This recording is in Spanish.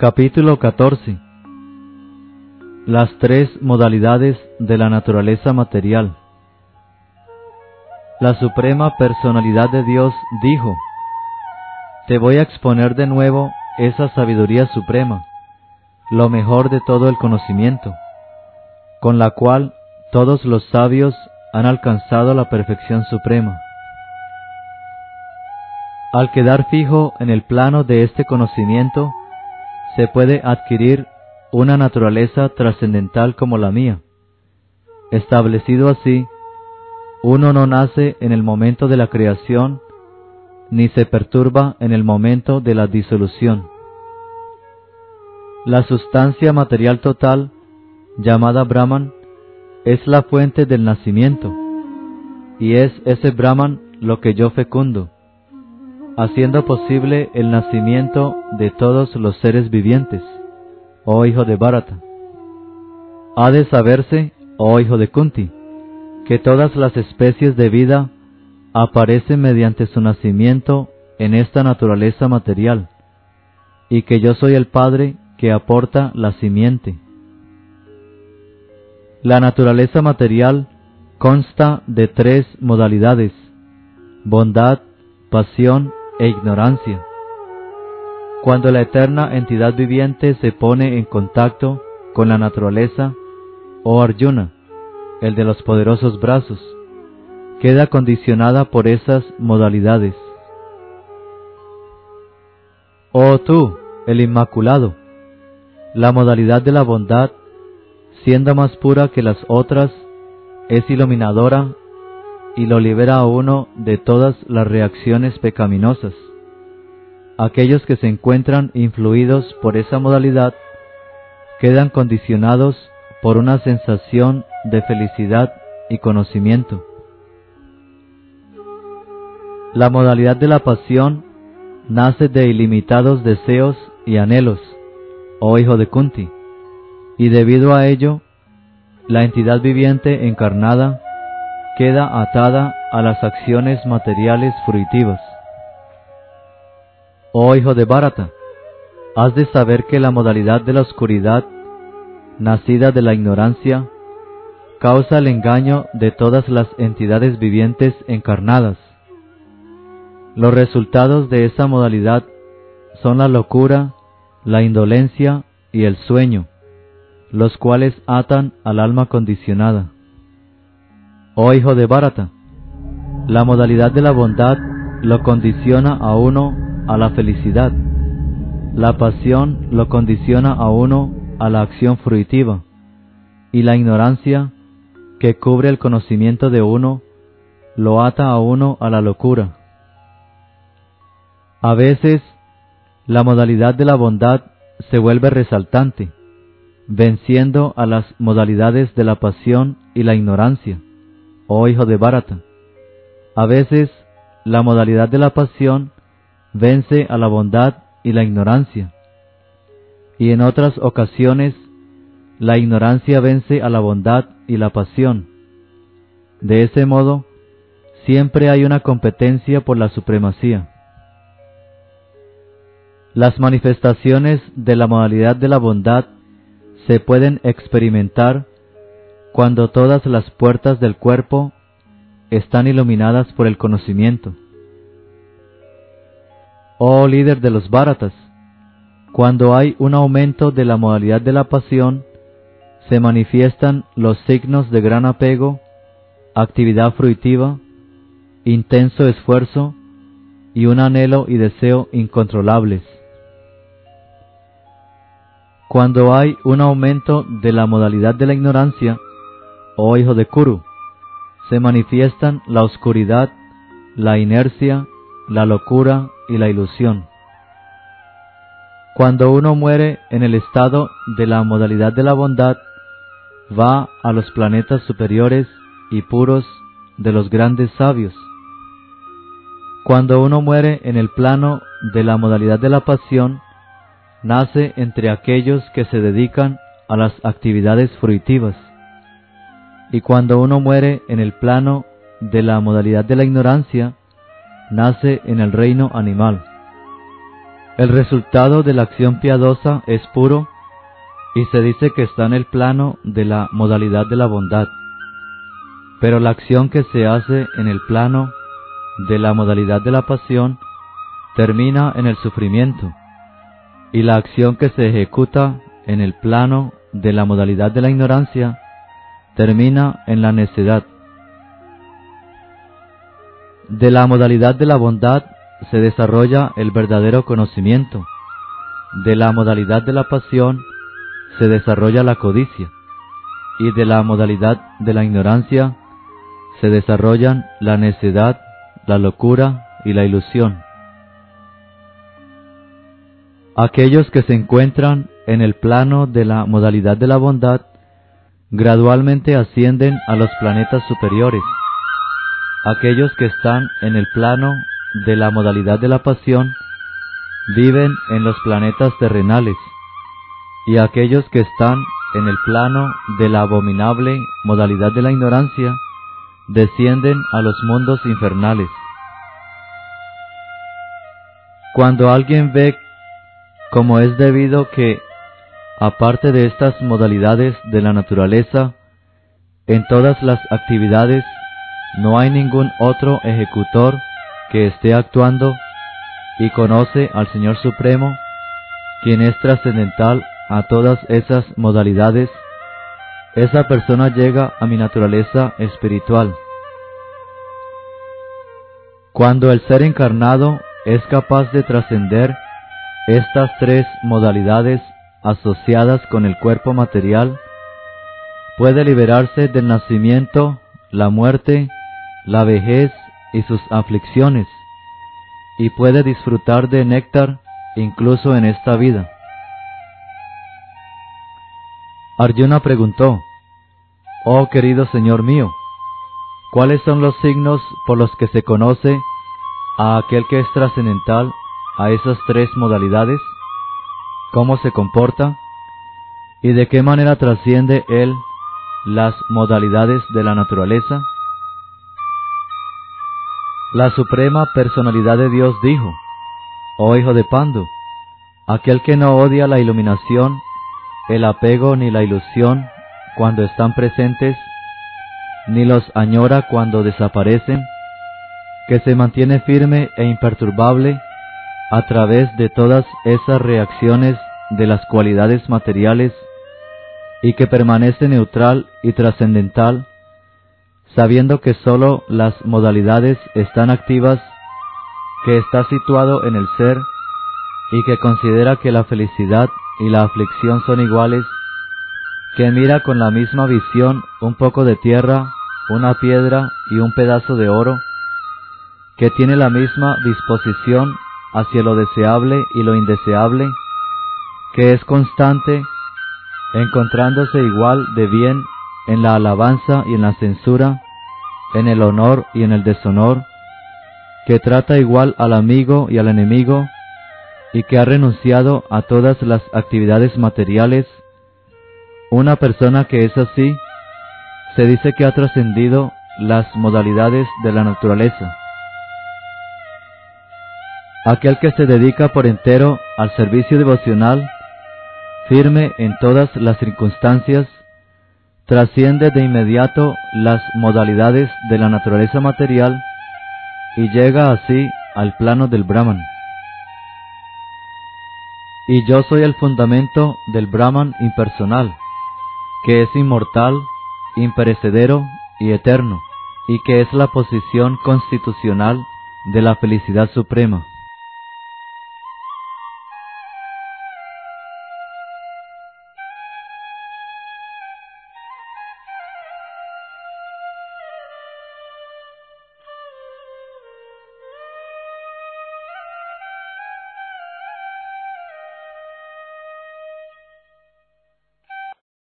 Capítulo 14 Las tres modalidades de la naturaleza material La Suprema Personalidad de Dios dijo, Te voy a exponer de nuevo esa sabiduría suprema, lo mejor de todo el conocimiento, con la cual todos los sabios han alcanzado la perfección suprema. Al quedar fijo en el plano de este conocimiento, se puede adquirir una naturaleza trascendental como la mía. Establecido así, uno no nace en el momento de la creación, ni se perturba en el momento de la disolución. La sustancia material total, llamada Brahman, es la fuente del nacimiento, y es ese Brahman lo que yo fecundo haciendo posible el nacimiento de todos los seres vivientes, oh hijo de Bharata. Ha de saberse, oh hijo de Kunti, que todas las especies de vida aparecen mediante su nacimiento en esta naturaleza material, y que yo soy el Padre que aporta la simiente. La naturaleza material consta de tres modalidades, bondad, pasión e ignorancia. Cuando la eterna entidad viviente se pone en contacto con la naturaleza, oh Arjuna, el de los poderosos brazos, queda condicionada por esas modalidades. Oh tú, el Inmaculado, la modalidad de la bondad, siendo más pura que las otras, es iluminadora y lo libera a uno de todas las reacciones pecaminosas. Aquellos que se encuentran influidos por esa modalidad quedan condicionados por una sensación de felicidad y conocimiento. La modalidad de la pasión nace de ilimitados deseos y anhelos, oh hijo de Kunti, y debido a ello, la entidad viviente encarnada queda atada a las acciones materiales fruitivas. Oh hijo de Bharata, has de saber que la modalidad de la oscuridad, nacida de la ignorancia, causa el engaño de todas las entidades vivientes encarnadas. Los resultados de esa modalidad son la locura, la indolencia y el sueño, los cuales atan al alma condicionada. Oh hijo de Bharata, la modalidad de la bondad lo condiciona a uno a la felicidad. La pasión lo condiciona a uno a la acción fruitiva. Y la ignorancia, que cubre el conocimiento de uno, lo ata a uno a la locura. A veces, la modalidad de la bondad se vuelve resaltante, venciendo a las modalidades de la pasión y la ignorancia oh hijo de Bharata. A veces la modalidad de la pasión vence a la bondad y la ignorancia, y en otras ocasiones la ignorancia vence a la bondad y la pasión. De ese modo, siempre hay una competencia por la supremacía. Las manifestaciones de la modalidad de la bondad se pueden experimentar cuando todas las puertas del cuerpo están iluminadas por el conocimiento. Oh líder de los Bharatas, cuando hay un aumento de la modalidad de la pasión, se manifiestan los signos de gran apego, actividad fruitiva, intenso esfuerzo y un anhelo y deseo incontrolables. Cuando hay un aumento de la modalidad de la ignorancia, oh hijo de Kuru, se manifiestan la oscuridad, la inercia, la locura y la ilusión. Cuando uno muere en el estado de la modalidad de la bondad, va a los planetas superiores y puros de los grandes sabios. Cuando uno muere en el plano de la modalidad de la pasión, nace entre aquellos que se dedican a las actividades fruitivas y cuando uno muere en el plano de la modalidad de la ignorancia, nace en el reino animal. El resultado de la acción piadosa es puro y se dice que está en el plano de la modalidad de la bondad. Pero la acción que se hace en el plano de la modalidad de la pasión termina en el sufrimiento y la acción que se ejecuta en el plano de la modalidad de la ignorancia termina en la necedad. De la modalidad de la bondad se desarrolla el verdadero conocimiento. De la modalidad de la pasión se desarrolla la codicia. Y de la modalidad de la ignorancia se desarrollan la necedad, la locura y la ilusión. Aquellos que se encuentran en el plano de la modalidad de la bondad gradualmente ascienden a los planetas superiores. Aquellos que están en el plano de la modalidad de la pasión viven en los planetas terrenales y aquellos que están en el plano de la abominable modalidad de la ignorancia descienden a los mundos infernales. Cuando alguien ve como es debido que, aparte de estas modalidades de la naturaleza, en todas las actividades no hay ningún otro ejecutor que esté actuando y conoce al Señor Supremo, quien es trascendental a todas esas modalidades, esa persona llega a mi naturaleza espiritual. Cuando el ser encarnado es capaz de trascender estas tres modalidades asociadas con el cuerpo material, puede liberarse del nacimiento, la muerte, la vejez y sus aflicciones, y puede disfrutar de néctar incluso en esta vida. Arjuna preguntó, Oh querido Señor mío, ¿cuáles son los signos por los que se conoce a aquel que es trascendental a esas tres modalidades? ¿Cómo se comporta? ¿Y de qué manera trasciende él las modalidades de la naturaleza? La Suprema Personalidad de Dios dijo, Oh hijo de Pando, aquel que no odia la iluminación, el apego ni la ilusión cuando están presentes, ni los añora cuando desaparecen, que se mantiene firme e imperturbable a través de todas esas reacciones de las cualidades materiales y que permanece neutral y trascendental sabiendo que sólo las modalidades están activas, que está situado en el ser y que considera que la felicidad y la aflicción son iguales, que mira con la misma visión un poco de tierra, una piedra y un pedazo de oro, que tiene la misma disposición hacia lo deseable y lo indeseable, que es constante, encontrándose igual de bien en la alabanza y en la censura, en el honor y en el deshonor, que trata igual al amigo y al enemigo, y que ha renunciado a todas las actividades materiales, una persona que es así, se dice que ha trascendido las modalidades de la naturaleza. Aquel que se dedica por entero al servicio devocional, firme en todas las circunstancias, trasciende de inmediato las modalidades de la naturaleza material y llega así al plano del Brahman. Y yo soy el fundamento del Brahman impersonal, que es inmortal, imperecedero y eterno, y que es la posición constitucional de la felicidad suprema.